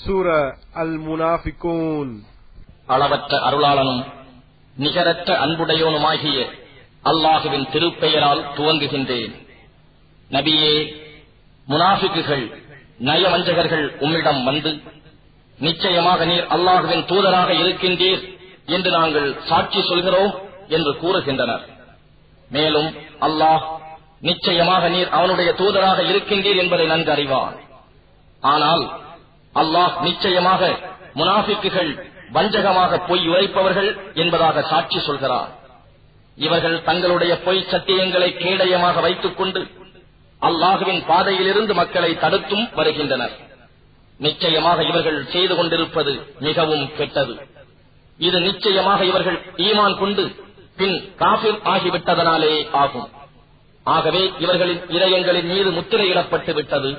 சூர அல் முனாஃபிகூன் அளவற்ற அருளாளனும் நிகரற்ற அன்புடையோனுமாகிய அல்லாஹுவின் திருப்பெயரால் துவங்குகின்றேன். நபியே முனாஃபிக்குகள் நயவஞ்சகர்கள் உம்மிடம் வந்து நிச்சயமாக நீர் அல்லாஹுவின் தூதராக இருக்கின்றீர் என்று நாங்கள் சாட்சி சொல்கிறோம் என்று கூறுகின்றனர். மேலும் அல்லாஹ் நிச்சயமாக நீர் அவனுடைய தூதராக இருக்கின்றீர் என்பதை நன்கு அறிவான் ஆனால் அல்லாஹ் நிச்சயமாக முனாஃபிக்குகள் வஞ்சகமாக பொய் உரைப்பவர்கள் என்பதாக சாட்சி சொல்கிறார். இவர்கள் தங்களுடைய பொய் சத்தியங்களை கேடயமாக வைத்துக் கொண்டு அல்லாஹுவின் பாதையிலிருந்து மக்களை தடுத்தும் வருகின்றனர். நிச்சயமாக இவர்கள் செய்து கொண்டிருப்பது மிகவும் கெட்டது. இது நிச்சயமாக இவர்கள் ஈமான் கொண்டு பின் காபிர் ஆகிவிட்டதனாலே ஆகும். ஆகவே இவர்களின் இதயங்களின் மீது முத்திரையிடப்பட்டு விட்டது.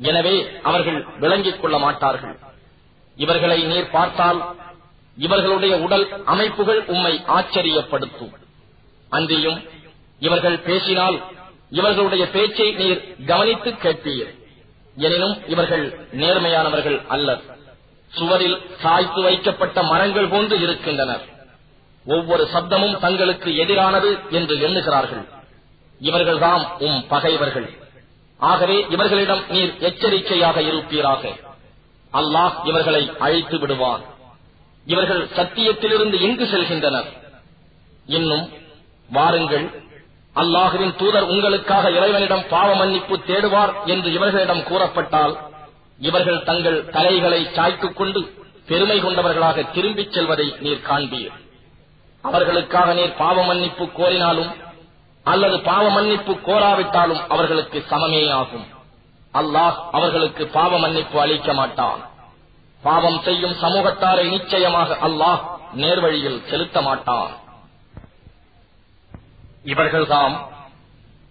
எனவே அவர்கள் விளங்கிக் கொள்ள மாட்டார்கள். இவர்களை நீர் பார்த்தால் இவர்களுடைய உடல் அமைப்புகள் உம்மை ஆச்சரியப்படுத்தும். அன்றியும் இவர்கள் பேசினால் இவர்களுடைய பேச்சை நீர் கவனித்து கேட்பீர். எனினும் இவர்கள் நேர்மையானவர்கள் அல்லர். சுவரில் சாய்த்து வைக்கப்பட்ட மரங்கள் போன்று இருக்கின்றனர். ஒவ்வொரு சப்தமும் தங்களுக்கு எதிரானது என்று எண்ணுகிறார்கள். இவர்கள்தாம் உம் பகைவர்கள். ஆகவே இவர்களிடம் நீர் எச்சரிக்கையாக இருப்பீராக. அல்லாஹ் இவர்களை அழைத்து விடுவான். இவர்கள் சத்தியத்திலிருந்து எங்கு செல்கின்றனர். இன்னும் வாருங்கள் அல்லாஹுவின் தூதர் உங்களுக்காக இறைவனிடம் பாவ மன்னிப்பு தேடுவார் என்று இவர்களிடம் கூறப்பட்டால் இவர்கள் தங்கள் தலைகளை சாய்த்துக் கொண்டு பெருமை கொண்டவர்களாக திரும்பிச் செல்வதை நீர் காண்பீர். அவர்களுக்காக நீர் பாவ மன்னிப்பு கோரினாலும் அல்லது பாவ மன்னிப்பு கோராவிட்டாலும் அவர்களுக்கு சமமே ஆகும். அல்லாஹ் அவர்களுக்கு பாவ மன்னிப்பு அளிக்க மாட்டான். பாவம் செய்யும் சமூகத்தாரை நிச்சயமாக அல்லாஹ் நேர்வழியில் செலுத்த மாட்டான். இவர்கள்தாம்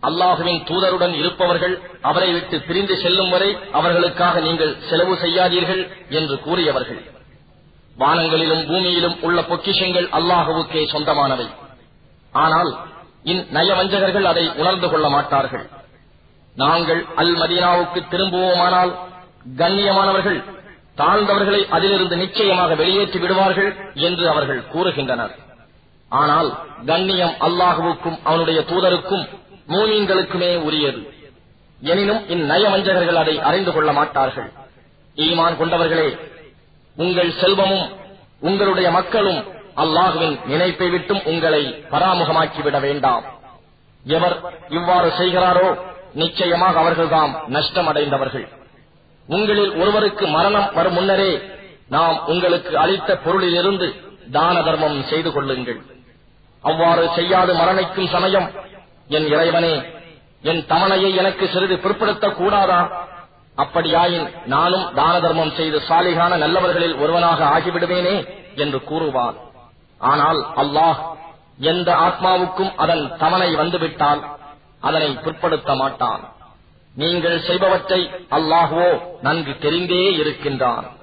அல்லாஹுவின் தூதருடன் இருப்பவர்கள் அவரை விட்டு பிரிந்து செல்லும் வரை அவர்களுக்காக நீங்கள் செலவு செய்யாதீர்கள் என்று கூறியவர்கள். வானங்களிலும் பூமியிலும் உள்ள பொக்கிஷங்கள் அல்லாஹுவுக்கே சொந்தமானவை. ஆனால் இந்நயவஞ்சகர்கள் அதை உணர்ந்து கொள்ள மாட்டார்கள். நாங்கள் அல் மதீனாவுக்கு திரும்புவோமானால் கண்ணியமானவர்கள் தாழ்ந்தவர்களை அதிலிருந்து நிச்சயமாக வெளியேற்றி விடுவார்கள் என்று அவர்கள் கூறுகின்றனர். ஆனால் கண்ணியம் அல்லாஹுவுக்கும் அவனுடைய தூதருக்கும் மூமீன்களுக்குமே உரியது. எனினும் இந்நயவஞ்சகர்கள் அதை அறிந்து கொள்ள மாட்டார்கள். ஈமான் கொண்டவர்களே உங்கள் செல்வமும் உங்களுடைய மக்களும் அல்லாஹுவின் நினைப்பை விட்டும் உங்களை பராமுகமாக்கிவிட வேண்டாம். எவர் இவ்வாறு செய்கிறாரோ நிச்சயமாக அவர்கள்தாம் நஷ்டமடைந்தவர்கள். உங்களில் ஒருவருக்கு மரணம் வரும் முன்னரே நாம் உங்களுக்கு அளித்த பொருளிலிருந்து தான தர்மம் செய்து கொள்ளுங்கள். அவ்வாறு செய்யாது மரணிக்கும் சமயம். என் இறைவனே என் தமணையை எனக்கு சிறிது பிற்படுத்தக் கூடாதா அப்படியாயின் நானும் தான தர்மம் செய்து சாலிகான நல்லவர்களில் ஒருவனாக ஆகிவிடுவேனே என்று கூறுவான். ஆனால் அல்லாஹ் எந்த ஆத்மாவுக்கும் அதன் தமனை வந்துவிட்டால் அதனை பிற்படுத்த மாட்டான். நீங்கள் செய்பவற்றை அல்லாஹுவோ நன்கு தெரிந்தே இருக்கின்றான்.